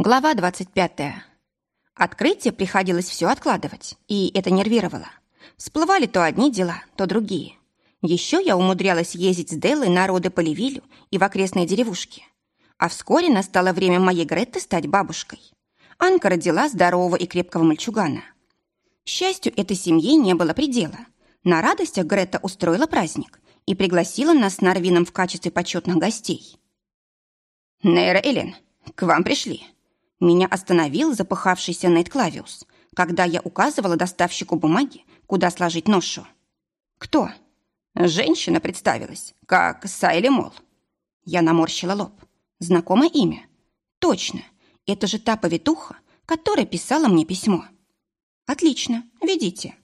Глава 25. Открытие приходилось все откладывать, и это нервировало. Всплывали то одни дела, то другие. Еще я умудрялась ездить с Деллой на роды по Ливилю и в окрестные деревушки. А вскоре настало время моей Гретты стать бабушкой. Анка родила здорового и крепкого мальчугана. Счастью, этой семье не было предела. На радостях Гретта устроила праздник и пригласила нас с Нарвином в качестве почетных гостей. «Нейра Эллен, к вам пришли», меня остановил запыхавшийся Нейт Клавиус, когда я указывала доставщику бумаги, куда сложить ношу. «Кто?» Женщина представилась, как Сайли Мол. Я наморщила лоб. Знакомое имя? Точно, это же та повитуха, которая писала мне письмо. Отлично, ведите.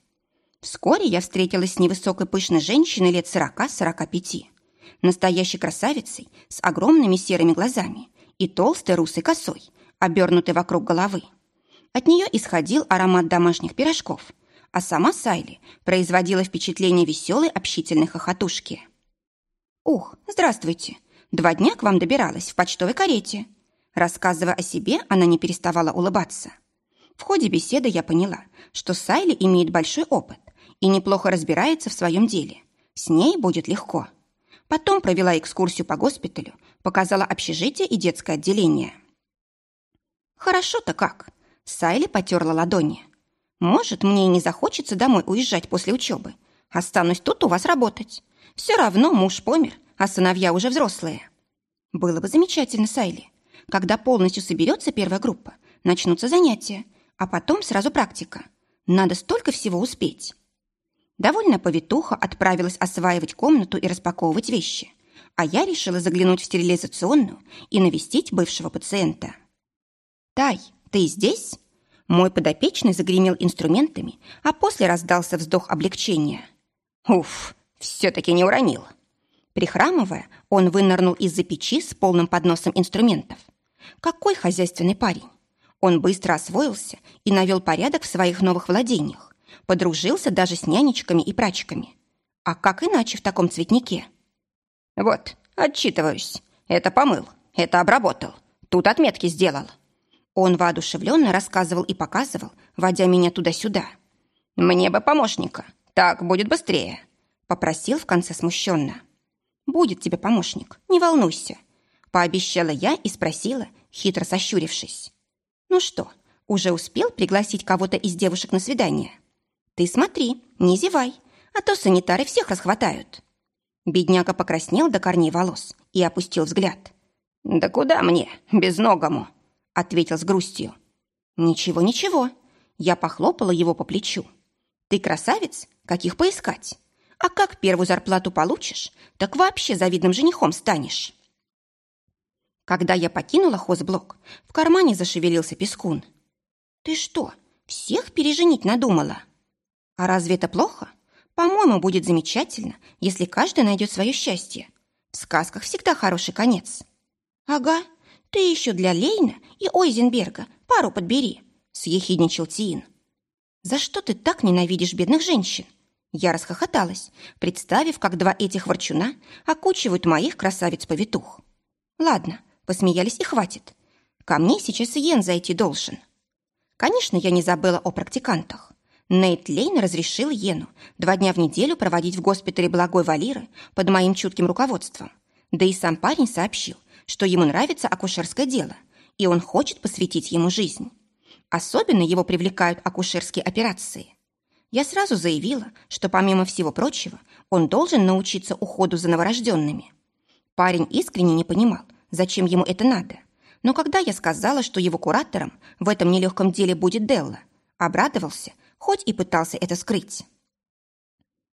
Вскоре я встретилась с невысокой пышной женщиной лет сорока-сорока пяти. Настоящей красавицей с огромными серыми глазами и толстой русой косой, обернутой вокруг головы. От нее исходил аромат домашних пирожков, а сама Сайли производила впечатление веселой общительной хохотушки. «Ух, здравствуйте! Два дня к вам добиралась в почтовой карете». Рассказывая о себе, она не переставала улыбаться. В ходе беседы я поняла, что Сайли имеет большой опыт и неплохо разбирается в своем деле. С ней будет легко. Потом провела экскурсию по госпиталю, показала общежитие и детское отделение – Хорошо-то как. Сайли потерла ладони. Может, мне и не захочется домой уезжать после учебы. Останусь тут у вас работать. Все равно муж помер, а сыновья уже взрослые. Было бы замечательно, Сайли. Когда полностью соберется первая группа, начнутся занятия, а потом сразу практика. Надо столько всего успеть. Довольно повитуха отправилась осваивать комнату и распаковывать вещи, а я решила заглянуть в стерилизационную и навестить бывшего пациента. «Тай, ты здесь?» Мой подопечный загремел инструментами, а после раздался вздох облегчения. «Уф, все-таки не уронил». Прихрамывая, он вынырнул из-за печи с полным подносом инструментов. Какой хозяйственный парень! Он быстро освоился и навел порядок в своих новых владениях. Подружился даже с нянечками и прачками. А как иначе в таком цветнике? «Вот, отчитываюсь. Это помыл, это обработал. Тут отметки сделал». Он воодушевленно рассказывал и показывал, водя меня туда-сюда. «Мне бы помощника, так будет быстрее», — попросил в конце смущенно. «Будет тебе помощник, не волнуйся», — пообещала я и спросила, хитро сощурившись. «Ну что, уже успел пригласить кого-то из девушек на свидание? Ты смотри, не зевай, а то санитары всех расхватают». Бедняга покраснел до корней волос и опустил взгляд. «Да куда мне, безногому?» Ответил с грустью. «Ничего, ничего». Я похлопала его по плечу. «Ты красавец? Каких поискать? А как первую зарплату получишь, так вообще завидным женихом станешь». Когда я покинула хозблок, в кармане зашевелился пескун. «Ты что, всех переженить надумала?» «А разве это плохо? По-моему, будет замечательно, если каждый найдет свое счастье. В сказках всегда хороший конец». «Ага, «Ты еще для Лейна и Ойзенберга пару подбери», — съехидничал Тиин. «За что ты так ненавидишь бедных женщин?» Я расхохоталась, представив, как два этих ворчуна окучивают моих красавиц-повитух. «Ладно, посмеялись и хватит. Ко мне сейчас Йен зайти должен». Конечно, я не забыла о практикантах. Нейт Лейн разрешил Йену два дня в неделю проводить в госпитале Благой Валиры под моим чутким руководством. Да и сам парень сообщил, что ему нравится акушерское дело, и он хочет посвятить ему жизнь. Особенно его привлекают акушерские операции. Я сразу заявила, что помимо всего прочего он должен научиться уходу за новорожденными. Парень искренне не понимал, зачем ему это надо. Но когда я сказала, что его куратором в этом нелегком деле будет Делла, обрадовался, хоть и пытался это скрыть.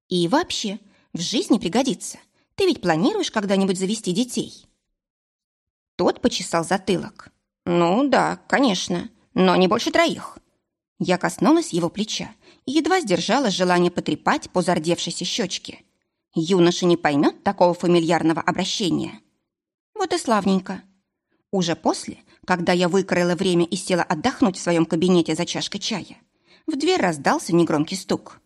И вообще, в жизни пригодится. Ты ведь планируешь когда-нибудь завести детей? Тот почесал затылок. «Ну да, конечно, но не больше троих». Я коснулась его плеча и едва сдержала желание потрепать по зардевшейся щечке. Юноша не поймет такого фамильярного обращения. Вот и славненько. Уже после, когда я выкроила время и села отдохнуть в своем кабинете за чашкой чая, в дверь раздался негромкий стук.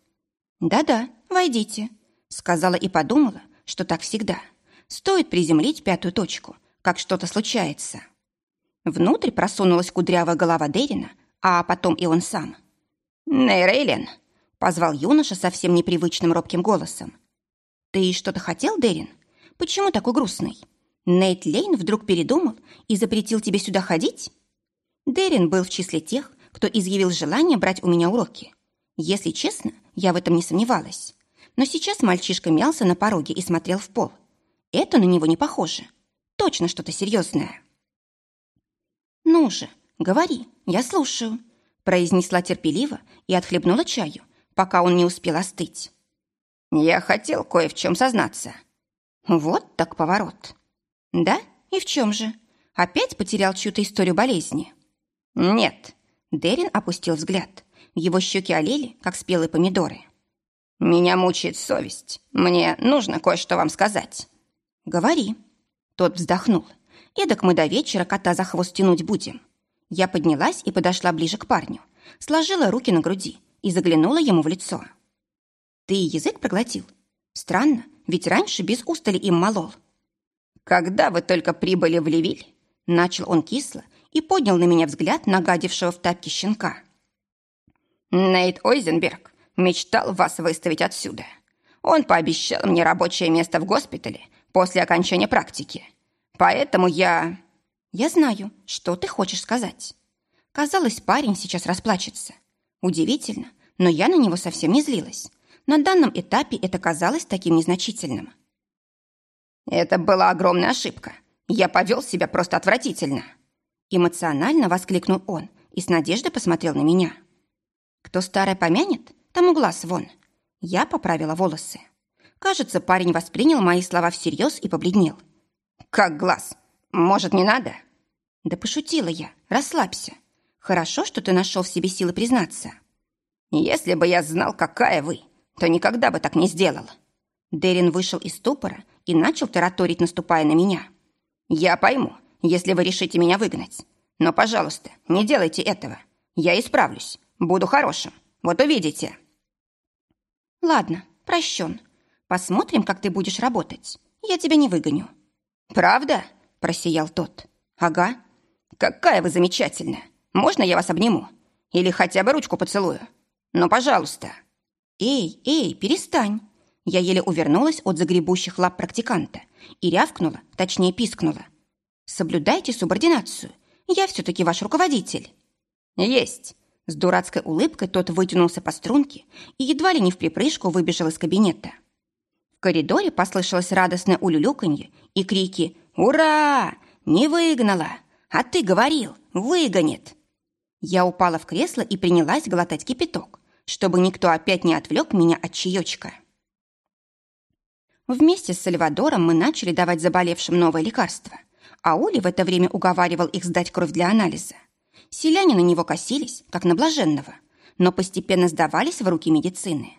«Да-да, войдите», — сказала и подумала, что так всегда. Стоит приземлить пятую точку, как что-то случается. Внутрь просунулась кудрявая голова Дерина, а потом и он сам. «Нейрейлен!» — позвал юноша совсем непривычным робким голосом. «Ты что-то хотел, Дерин? Почему такой грустный? Нейт Лейн вдруг передумал и запретил тебе сюда ходить?» Дерин был в числе тех, кто изъявил желание брать у меня уроки. Если честно, я в этом не сомневалась. Но сейчас мальчишка мялся на пороге и смотрел в пол. Это на него не похоже. Точно что-то серьезное. «Ну же, говори, я слушаю», произнесла терпеливо и отхлебнула чаю, пока он не успел остыть. «Я хотел кое в чем сознаться». Вот так поворот. «Да? И в чем же? Опять потерял чью-то историю болезни?» «Нет». Дерин опустил взгляд. Его щеки олели, как спелые помидоры. «Меня мучает совесть. Мне нужно кое-что вам сказать». «Говори». Тот вздохнул. «Эдак мы до вечера кота за хвост тянуть будем». Я поднялась и подошла ближе к парню, сложила руки на груди и заглянула ему в лицо. «Ты язык проглотил? Странно, ведь раньше без устали им молол». «Когда вы только прибыли в Левиль?» Начал он кисло и поднял на меня взгляд нагадившего в тапке щенка. «Нейт Ойзенберг мечтал вас выставить отсюда. Он пообещал мне рабочее место в госпитале после окончания практики. Поэтому я...» «Я знаю, что ты хочешь сказать». Казалось, парень сейчас расплачется. Удивительно, но я на него совсем не злилась. На данном этапе это казалось таким незначительным. «Это была огромная ошибка. Я повел себя просто отвратительно». Эмоционально воскликнул он и с надеждой посмотрел на меня. «Кто старое помянет, тому глаз вон». Я поправила волосы. Кажется, парень воспринял мои слова всерьез и побледнел. «Как глаз? Может, не надо?» «Да пошутила я. Расслабься. Хорошо, что ты нашел в себе силы признаться». «Если бы я знал, какая вы, то никогда бы так не сделал». Дерин вышел из ступора и начал тараторить, наступая на меня. «Я пойму, если вы решите меня выгнать. Но, пожалуйста, не делайте этого. Я исправлюсь. Буду хорошим. Вот увидите». «Ладно, прощен. Посмотрим, как ты будешь работать. Я тебя не выгоню». «Правда?» – просиял тот. «Ага. Какая вы замечательная! Можно я вас обниму? Или хотя бы ручку поцелую? Ну, пожалуйста!» «Эй, эй, перестань!» Я еле увернулась от загребущих лап практиканта и рявкнула, точнее пискнула. «Соблюдайте субординацию. Я все-таки ваш руководитель». «Есть!» С дурацкой улыбкой тот вытянулся по струнке и едва ли не в припрыжку выбежал из кабинета. Коридоре послышалось радостное улюлюканье и крики «Ура! Не выгнала! А ты говорил, выгонит!» Я упала в кресло и принялась глотать кипяток, чтобы никто опять не отвлек меня от чаечка. Вместе с Сальвадором мы начали давать заболевшим новое лекарство, а Ули в это время уговаривал их сдать кровь для анализа. Селяне на него косились, как на блаженного, но постепенно сдавались в руки медицины.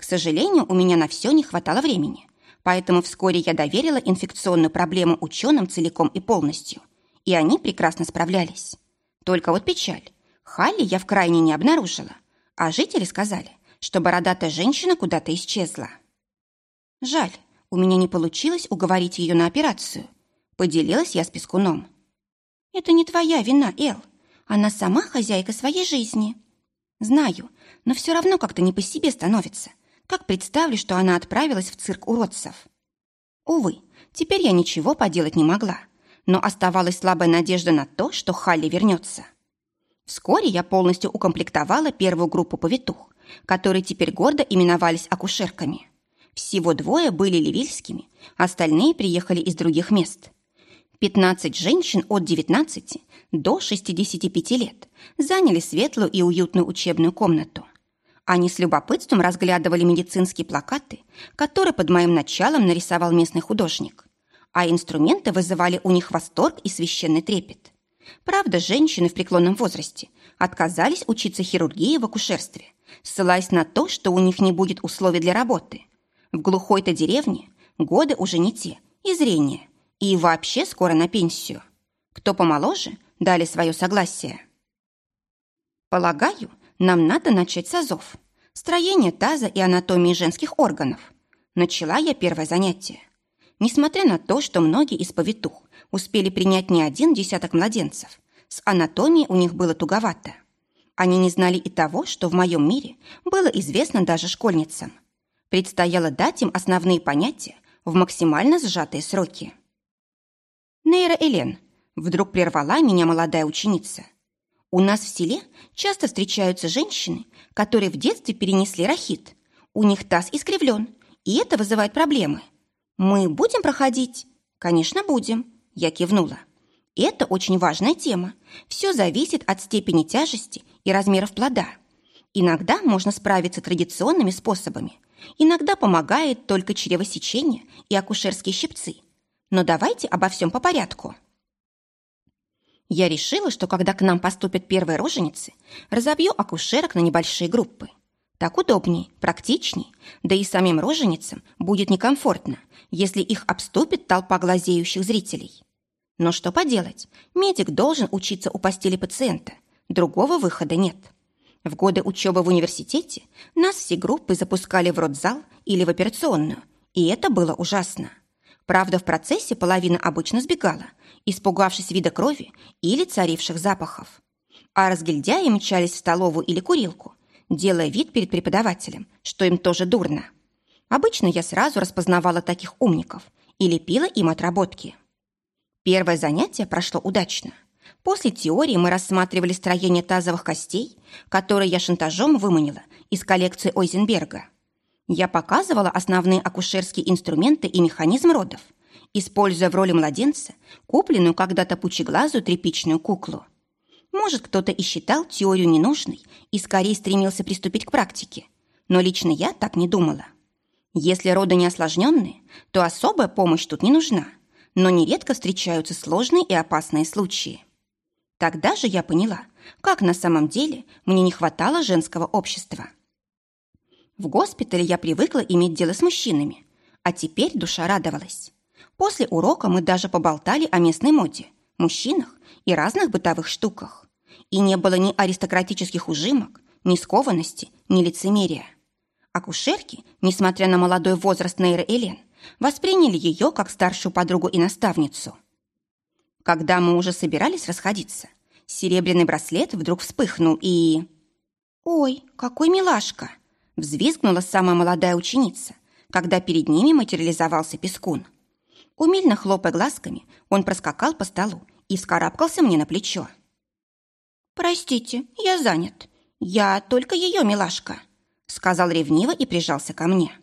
К сожалению, у меня на все не хватало времени, поэтому вскоре я доверила инфекционную проблему ученым целиком и полностью, и они прекрасно справлялись. Только вот печаль. Халли я в крайне не обнаружила, а жители сказали, что бородатая женщина куда-то исчезла. Жаль, у меня не получилось уговорить ее на операцию. Поделилась я с Пескуном. Это не твоя вина, Эл. Она сама хозяйка своей жизни. Знаю, но все равно как-то не по себе становится. Как представлю, что она отправилась в цирк уродцев. Увы, теперь я ничего поделать не могла но оставалась слабая надежда на то, что Халли вернется. Вскоре я полностью укомплектовала первую группу повитух, которые теперь гордо именовались акушерками. Всего двое были ливильскими, остальные приехали из других мест. 15 женщин от 19 до 65 лет заняли светлую и уютную учебную комнату. Они с любопытством разглядывали медицинские плакаты, которые под моим началом нарисовал местный художник а инструменты вызывали у них восторг и священный трепет. Правда, женщины в преклонном возрасте отказались учиться хирургии в акушерстве, ссылаясь на то, что у них не будет условий для работы. В глухой-то деревне годы уже не те, и зрение, и вообще скоро на пенсию. Кто помоложе, дали свое согласие. Полагаю, нам надо начать с азов. Строение таза и анатомии женских органов. Начала я первое занятие. Несмотря на то, что многие из повитух успели принять не один десяток младенцев, С анатомией у них было туговато. Они не знали и того, что в моем мире было известно даже школьницам. Предстояло дать им основные понятия в максимально сжатые сроки. «Нейра Элен», — вдруг прервала меня молодая ученица. «У нас в селе часто встречаются женщины, которые в детстве перенесли рахит. У них таз искривлен, и это вызывает проблемы. Мы будем проходить?» «Конечно, будем», — я кивнула. «Это очень важная тема. Все зависит от степени тяжести и размеров плода. Иногда можно справиться традиционными способами, иногда помогает только чревосечение и акушерские щипцы. Но давайте обо всем по порядку». Я решила, что когда к нам поступят первые роженицы, разобью акушерок на небольшие группы. Так удобнее, практичней, да и самим роженицам будет некомфортно, если их обступит толпа глазеющих зрителей. Но что поделать, медик должен учиться у постели пациента, другого выхода нет. В годы учебы в университете нас все группы запускали в родзал или в операционную, и это было ужасно. Правда, в процессе половина обычно сбегала, испугавшись вида крови или царивших запахов. А разгильдяи мчались в столовую или курилку, делая вид перед преподавателем, что им тоже дурно. Обычно я сразу распознавала таких умников и лепила им отработки. Первое занятие прошло удачно. После теории мы рассматривали строение тазовых костей, которые я шантажом выманила из коллекции Ойзенберга. Я показывала основные акушерские инструменты и механизм родов – используя в роли младенца купленную когда-то пучеглазую тряпичную куклу. Может, кто-то и считал теорию ненужной и скорее стремился приступить к практике, но лично я так не думала. Если роды не осложненные, то особая помощь тут не нужна, но нередко встречаются сложные и опасные случаи. Тогда же я поняла, как на самом деле мне не хватало женского общества. В госпитале я привыкла иметь дело с мужчинами, а теперь душа радовалась. После урока мы даже поболтали о местной моде, мужчинах и разных бытовых штуках. И не было ни аристократических ужимок, ни скованности, ни лицемерия. Акушерки, несмотря на молодой возраст Нейры Элен, восприняли ее как старшую подругу и наставницу. Когда мы уже собирались расходиться, серебряный браслет вдруг вспыхнул и... «Ой, какой милашка!» взвизгнула самая молодая ученица, когда перед ними материализовался пескун – Умильно хлопая глазками, он проскакал по столу и вскарабкался мне на плечо. «Простите, я занят. Я только ее милашка», — сказал ревниво и прижался ко мне.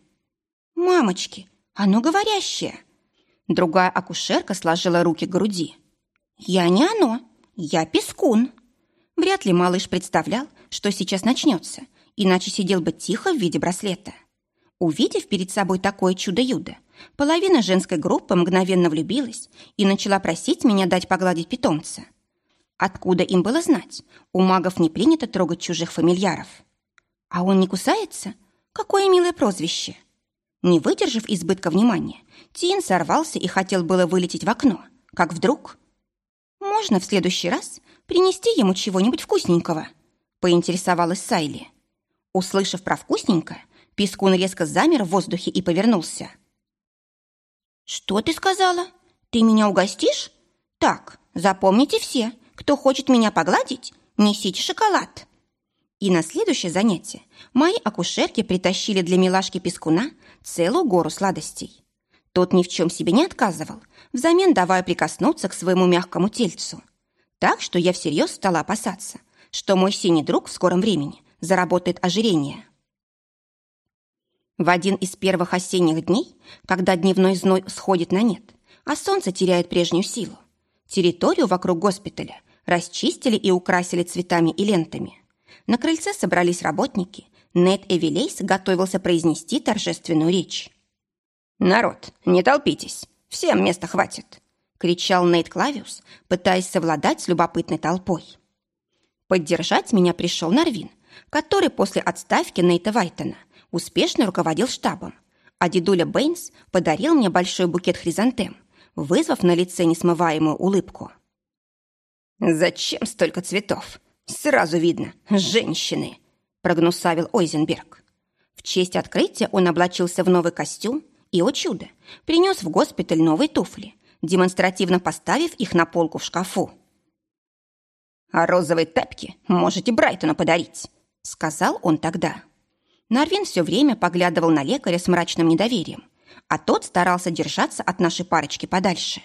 «Мамочки, оно говорящее!» Другая акушерка сложила руки к груди. «Я не оно, я пескун». Вряд ли малыш представлял, что сейчас начнется, иначе сидел бы тихо в виде браслета. Увидев перед собой такое чудо-юдо, Половина женской группы мгновенно влюбилась и начала просить меня дать погладить питомца. Откуда им было знать? У магов не принято трогать чужих фамильяров. А он не кусается? Какое милое прозвище! Не выдержав избытка внимания, Тин сорвался и хотел было вылететь в окно, как вдруг... «Можно в следующий раз принести ему чего-нибудь вкусненького?» поинтересовалась Сайли. Услышав про вкусненькое, Пискун резко замер в воздухе и повернулся – «Что ты сказала? Ты меня угостишь? Так, запомните все, кто хочет меня погладить, несите шоколад». И на следующее занятие мои акушерки притащили для милашки Пескуна целую гору сладостей. Тот ни в чем себе не отказывал, взамен давая прикоснуться к своему мягкому тельцу. Так что я всерьез стала опасаться, что мой синий друг в скором времени заработает ожирение. В один из первых осенних дней, когда дневной зной сходит на нет, а солнце теряет прежнюю силу, территорию вокруг госпиталя расчистили и украсили цветами и лентами. На крыльце собрались работники. Нед Эвелейс готовился произнести торжественную речь. «Народ, не толпитесь, всем места хватит!» — кричал Нейт Клавиус, пытаясь совладать с любопытной толпой. Поддержать меня пришел Нарвин, который после отставки Нейта Вайтона успешно руководил штабом, а дедуля Бэйнс подарил мне большой букет хризантем, вызвав на лице несмываемую улыбку. «Зачем столько цветов? Сразу видно, женщины!» прогнусавил Ойзенберг. В честь открытия он облачился в новый костюм и, о чудо, принес в госпиталь новые туфли, демонстративно поставив их на полку в шкафу. «А розовые тапки можете Брайтону подарить», — сказал он тогда. Нарвин все время поглядывал на лекаря с мрачным недоверием, а тот старался держаться от нашей парочки подальше.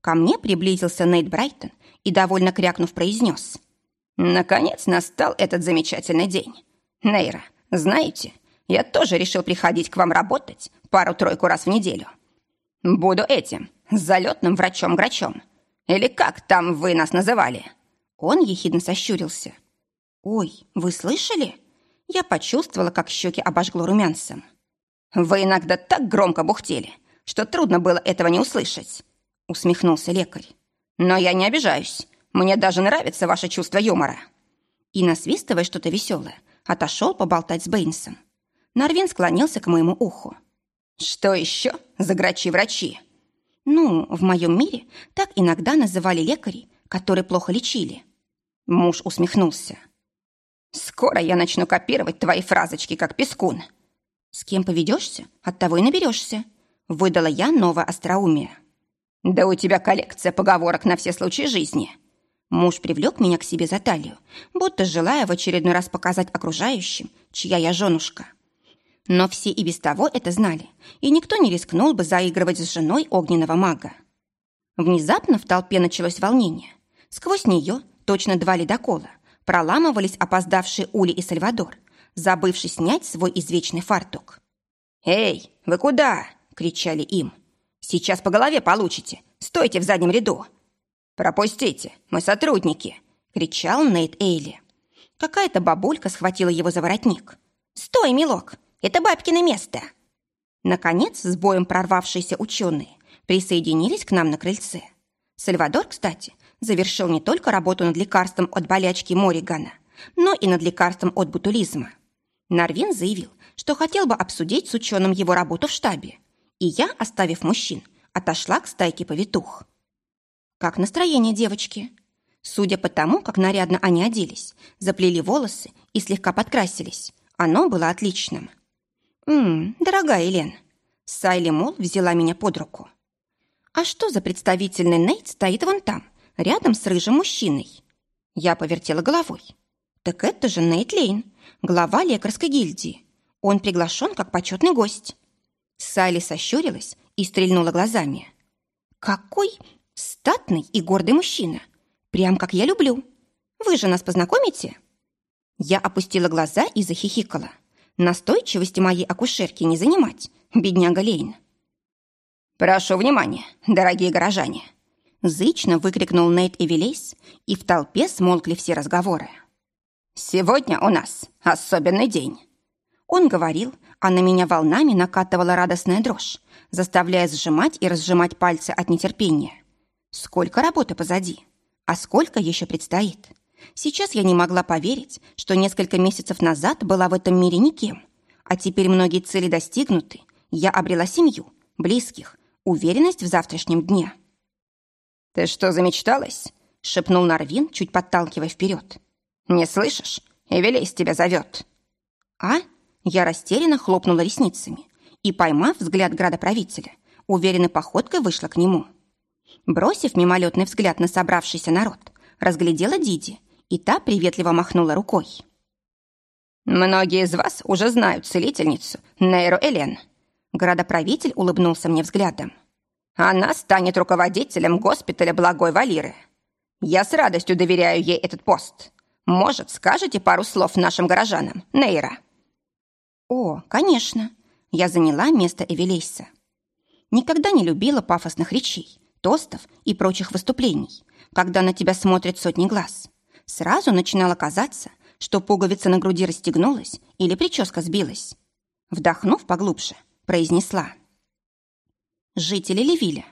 Ко мне приблизился Нейт Брайтон и, довольно крякнув, произнес. «Наконец настал этот замечательный день. Нейра, знаете, я тоже решил приходить к вам работать пару-тройку раз в неделю. Буду этим, залетным врачом-грачом. Или как там вы нас называли?» Он ехидно сощурился. «Ой, вы слышали?» Я почувствовала, как щеки обожгло румянцем. «Вы иногда так громко бухтели, что трудно было этого не услышать», усмехнулся лекарь. «Но я не обижаюсь. Мне даже нравится ваше чувство юмора». И, насвистывая что-то веселое, отошел поболтать с Бэйнсом. Нарвин склонился к моему уху. «Что еще за грачи-врачи?» «Ну, в моем мире так иногда называли лекарей, которые плохо лечили». Муж усмехнулся. Скоро я начну копировать твои фразочки, как пескун. С кем поведешься, от того и наберешься. Выдала я новое остроумие. Да у тебя коллекция поговорок на все случаи жизни. Муж привлек меня к себе за талию, будто желая в очередной раз показать окружающим, чья я женушка. Но все и без того это знали, и никто не рискнул бы заигрывать с женой огненного мага. Внезапно в толпе началось волнение. Сквозь нее, точно два ледокола, проламывались опоздавшие Ули и Сальвадор, забывший снять свой извечный фартук. «Эй, вы куда?» — кричали им. «Сейчас по голове получите! Стойте в заднем ряду!» «Пропустите, мы сотрудники!» — кричал Нейт Эйли. Какая-то бабулька схватила его за воротник. «Стой, милок! Это бабкино место!» Наконец, с боем прорвавшиеся ученые присоединились к нам на крыльце. Сальвадор, кстати, завершил не только работу над лекарством от болячки Моригана, но и над лекарством от бутулизма. Нарвин заявил, что хотел бы обсудить с ученым его работу в штабе, и я, оставив мужчин, отошла к стайке повитух. Как настроение девочки? Судя по тому, как нарядно они оделись, заплели волосы и слегка подкрасились, оно было отличным. «Ммм, дорогая Елен», Сайли Мол взяла меня под руку. «А что за представительный Нейт стоит вон там, рядом с рыжим мужчиной. Я повертела головой. Так это же Нейт Лейн, глава лекарской гильдии. Он приглашен как почетный гость. Салли сощурилась и стрельнула глазами. Какой статный и гордый мужчина. Прям как я люблю. Вы же нас познакомите? Я опустила глаза и захихикала. Настойчивости моей акушерки не занимать, бедняга Лейн. «Прошу внимания, дорогие горожане!» Зычно выкрикнул Нейт Эвелейс, и в толпе смолкли все разговоры. «Сегодня у нас особенный день!» Он говорил, а на меня волнами накатывала радостная дрожь, заставляя сжимать и разжимать пальцы от нетерпения. Сколько работы позади, а сколько еще предстоит. Сейчас я не могла поверить, что несколько месяцев назад была в этом мире никем, а теперь многие цели достигнуты, я обрела семью, близких, уверенность в завтрашнем дне. «Ты что, замечталась?» — шепнул Нарвин, чуть подталкивая вперед. «Не слышишь? Эвелейс тебя зовет». «А?» Я растерянно хлопнула ресницами и, поймав взгляд градоправителя, уверенной походкой вышла к нему. Бросив мимолетный взгляд на собравшийся народ, разглядела Диди, и та приветливо махнула рукой. «Многие из вас уже знают целительницу Нейро Элен». Градоправитель улыбнулся мне взглядом. Она станет руководителем госпиталя Благой Валиры. Я с радостью доверяю ей этот пост. Может, скажете пару слов нашим горожанам, Нейра?» «О, конечно. Я заняла место Эвелейса. Никогда не любила пафосных речей, тостов и прочих выступлений, когда на тебя смотрят сотни глаз. Сразу начинало казаться, что пуговица на груди расстегнулась или прическа сбилась. Вдохнув поглубже, произнесла – жители Левиля.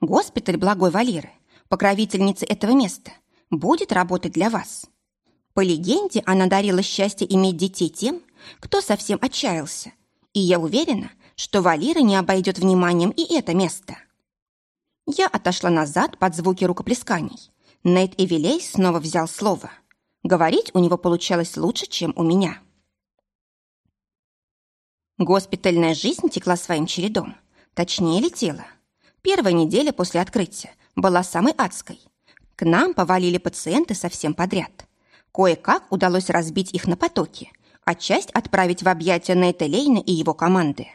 Госпиталь Благой Валеры, покровительницы этого места, будет работать для вас. По легенде, она дарила счастье иметь детей тем, кто совсем отчаялся. И я уверена, что Валера не обойдет вниманием и это место. Я отошла назад под звуки рукоплесканий. Нейт Эвелей снова взял слово. Говорить у него получалось лучше, чем у меня. Госпитальная жизнь текла своим чередом. Точнее, летела. Первая неделя после открытия была самой адской. К нам повалили пациенты совсем подряд. Кое-как удалось разбить их на потоки, а часть отправить в объятия Нейта Лейна и его команды.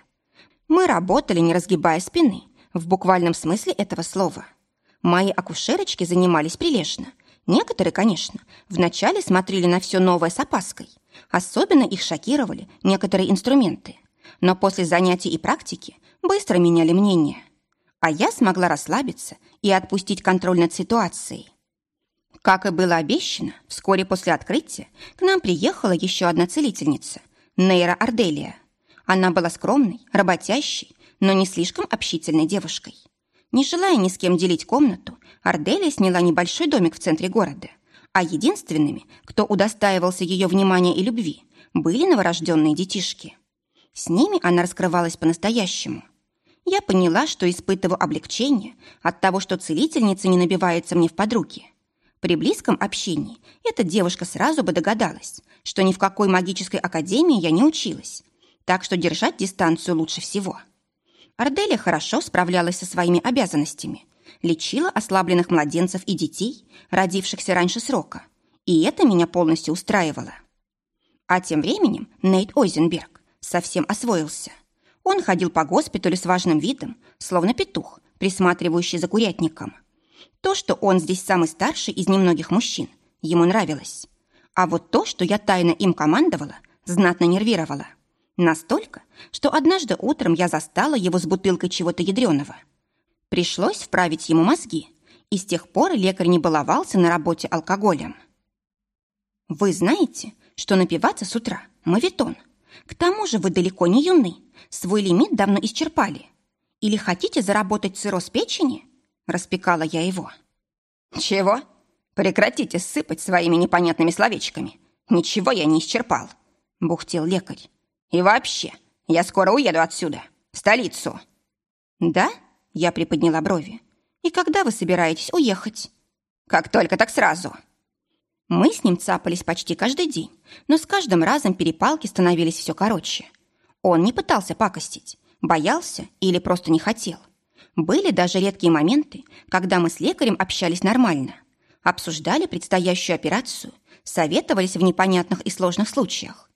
Мы работали, не разгибая спины, в буквальном смысле этого слова. Мои акушерочки занимались прилежно. Некоторые, конечно, вначале смотрели на все новое с опаской. Особенно их шокировали некоторые инструменты. Но после занятий и практики быстро меняли мнение. А я смогла расслабиться и отпустить контроль над ситуацией. Как и было обещано, вскоре после открытия к нам приехала еще одна целительница – Нейра Арделия. Она была скромной, работящей, но не слишком общительной девушкой. Не желая ни с кем делить комнату, Арделия сняла небольшой домик в центре города, а единственными, кто удостаивался ее внимания и любви, были новорожденные детишки. С ними она раскрывалась по-настоящему. Я поняла, что испытываю облегчение от того, что целительница не набивается мне в подруги. При близком общении эта девушка сразу бы догадалась, что ни в какой магической академии я не училась, так что держать дистанцию лучше всего. Арделия хорошо справлялась со своими обязанностями, лечила ослабленных младенцев и детей, родившихся раньше срока, и это меня полностью устраивало. А тем временем Нейт Ойзенберг совсем освоился. Он ходил по госпиталю с важным видом, словно петух, присматривающий за курятником. То, что он здесь самый старший из немногих мужчин, ему нравилось. А вот то, что я тайно им командовала, знатно нервировало. Настолько, что однажды утром я застала его с бутылкой чего-то ядреного. Пришлось вправить ему мозги, и с тех пор лекарь не баловался на работе алкоголем. Вы знаете, что напиваться с утра – мавитон. К тому же вы далеко не юны, свой лимит давно исчерпали. Или хотите заработать цирроз печени? Распекала я его. Чего? Прекратите сыпать своими непонятными словечками. Ничего я не исчерпал, бухтел лекарь. И вообще, я скоро уеду отсюда, в столицу». «Да?» — я приподняла брови. «И когда вы собираетесь уехать?» «Как только, так сразу». Мы с ним цапались почти каждый день, но с каждым разом перепалки становились все короче. Он не пытался пакостить, боялся или просто не хотел. Были даже редкие моменты, когда мы с лекарем общались нормально, обсуждали предстоящую операцию, советовались в непонятных и сложных случаях.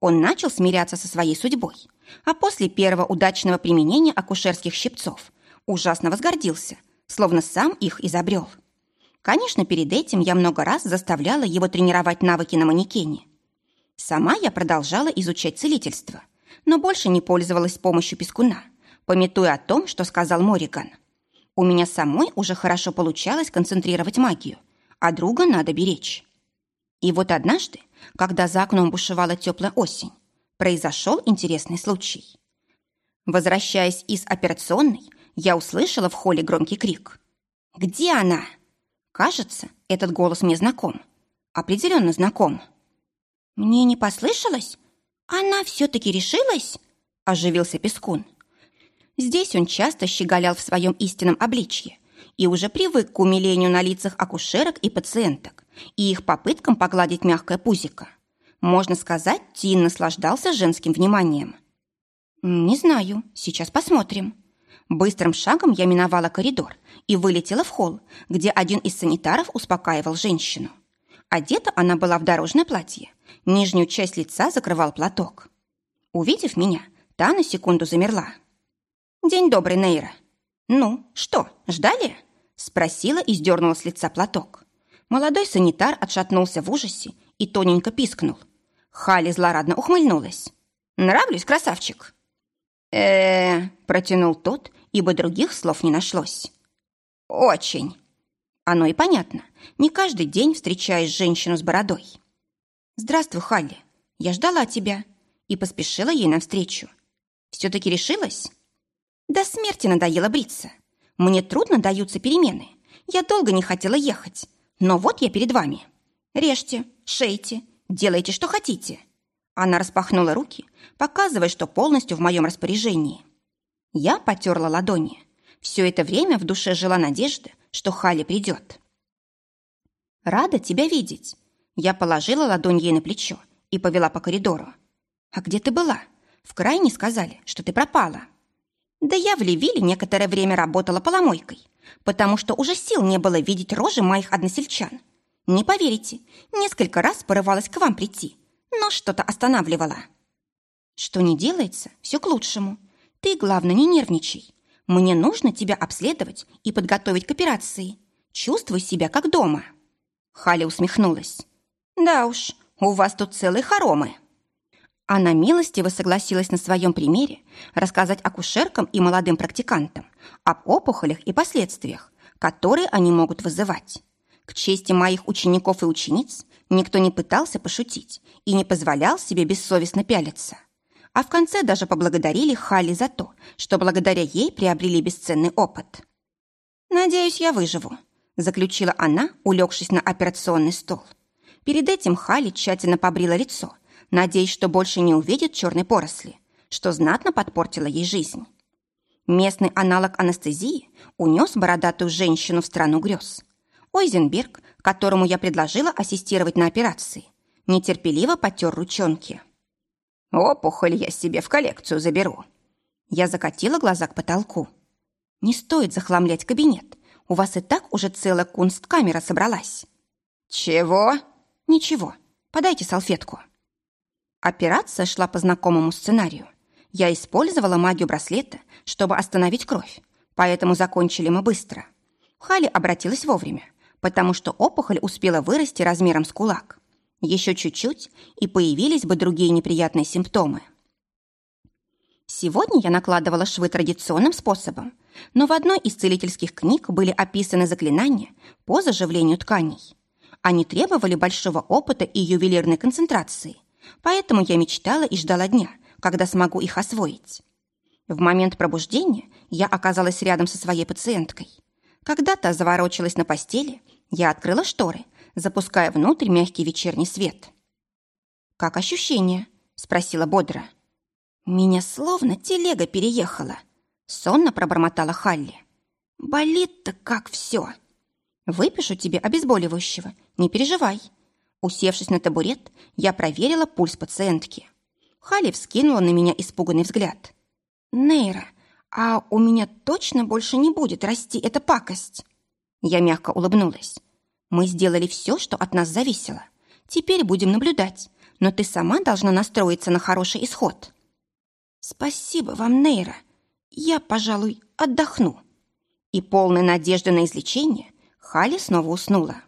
Он начал смиряться со своей судьбой, а после первого удачного применения акушерских щипцов ужасно возгордился, словно сам их изобрел. Конечно, перед этим я много раз заставляла его тренировать навыки на манекене. Сама я продолжала изучать целительство, но больше не пользовалась помощью пескуна, пометуя о том, что сказал Мориган. У меня самой уже хорошо получалось концентрировать магию, а друга надо беречь. И вот однажды когда за окном бушевала теплая осень, произошел интересный случай. Возвращаясь из операционной, я услышала в холле громкий крик. «Где она?» Кажется, этот голос мне знаком. Определенно знаком. «Мне не послышалось? Она все-таки решилась?» Оживился Пескун. Здесь он часто щеголял в своем истинном обличье и уже привык к умилению на лицах акушерок и пациенток и их попыткам погладить мягкое пузико. Можно сказать, Тин наслаждался женским вниманием. «Не знаю, сейчас посмотрим». Быстрым шагом я миновала коридор и вылетела в холл, где один из санитаров успокаивал женщину. Одета она была в дорожное платье. Нижнюю часть лица закрывал платок. Увидев меня, та на секунду замерла. «День добрый, Нейра». «Ну, что, ждали?» Спросила и сдернула с лица платок. Молодой санитар отшатнулся в ужасе и тоненько пискнул. Хали злорадно ухмыльнулась. «Нравлюсь, красавчик?» э протянул тот, ибо других слов не нашлось. «Очень». Оно и понятно. Не каждый день встречаешь женщину с бородой. «Здравствуй, Халли. Я ждала тебя». И поспешила ей навстречу. «Все-таки решилась?» «До смерти надоело бриться. Мне трудно даются перемены. Я долго не хотела ехать. Но вот я перед вами. Режьте, шейте, делайте, что хотите». Она распахнула руки, показывая, что полностью в моем распоряжении. Я потерла ладони. Все это время в душе жила надежда, что Хали придет. «Рада тебя видеть». Я положила ладонь ей на плечо и повела по коридору. «А где ты была? В крайне сказали, что ты пропала». «Да я в Левиле некоторое время работала поломойкой, потому что уже сил не было видеть рожи моих односельчан. Не поверите, несколько раз порывалась к вам прийти, но что-то останавливало. Что не делается, все к лучшему. Ты, главное, не нервничай. Мне нужно тебя обследовать и подготовить к операции. Чувствуй себя как дома. Халя усмехнулась. Да уж, у вас тут целые хоромы. Она милостиво согласилась на своем примере рассказать акушеркам и молодым практикантам об опухолях и последствиях, которые они могут вызывать. К чести моих учеников и учениц никто не пытался пошутить и не позволял себе бессовестно пялиться. А в конце даже поблагодарили Халли за то, что благодаря ей приобрели бесценный опыт. «Надеюсь, я выживу», – заключила она, улегшись на операционный стол. Перед этим Халли тщательно побрила лицо – надеясь, что больше не увидит черной поросли, что знатно подпортило ей жизнь. Местный аналог анестезии унес бородатую женщину в страну грез. Ойзенберг, которому я предложила ассистировать на операции, нетерпеливо потер ручонки. «Опухоль я себе в коллекцию заберу». Я закатила глаза к потолку. «Не стоит захламлять кабинет. У вас и так уже целая кунсткамера собралась». «Чего?» «Ничего. Подайте салфетку». Операция шла по знакомому сценарию. Я использовала магию браслета, чтобы остановить кровь, поэтому закончили мы быстро. Хали обратилась вовремя, потому что опухоль успела вырасти размером с кулак. Еще чуть-чуть, и появились бы другие неприятные симптомы. Сегодня я накладывала швы традиционным способом, но в одной из целительских книг были описаны заклинания по заживлению тканей. Они требовали большого опыта и ювелирной концентрации, Поэтому я мечтала и ждала дня, когда смогу их освоить. В момент пробуждения я оказалась рядом со своей пациенткой. Когда та заворочилась на постели, я открыла шторы, запуская внутрь мягкий вечерний свет. «Как ощущение?» – спросила бодро. «Меня словно телега переехала», – сонно пробормотала Халли. «Болит-то как все!» «Выпишу тебе обезболивающего, не переживай», Усевшись на табурет, я проверила пульс пациентки. Хали вскинула на меня испуганный взгляд. «Нейра, а у меня точно больше не будет расти эта пакость?» Я мягко улыбнулась. «Мы сделали все, что от нас зависело. Теперь будем наблюдать, но ты сама должна настроиться на хороший исход». «Спасибо вам, Нейра. Я, пожалуй, отдохну». И полной надежды на излечение Хали снова уснула.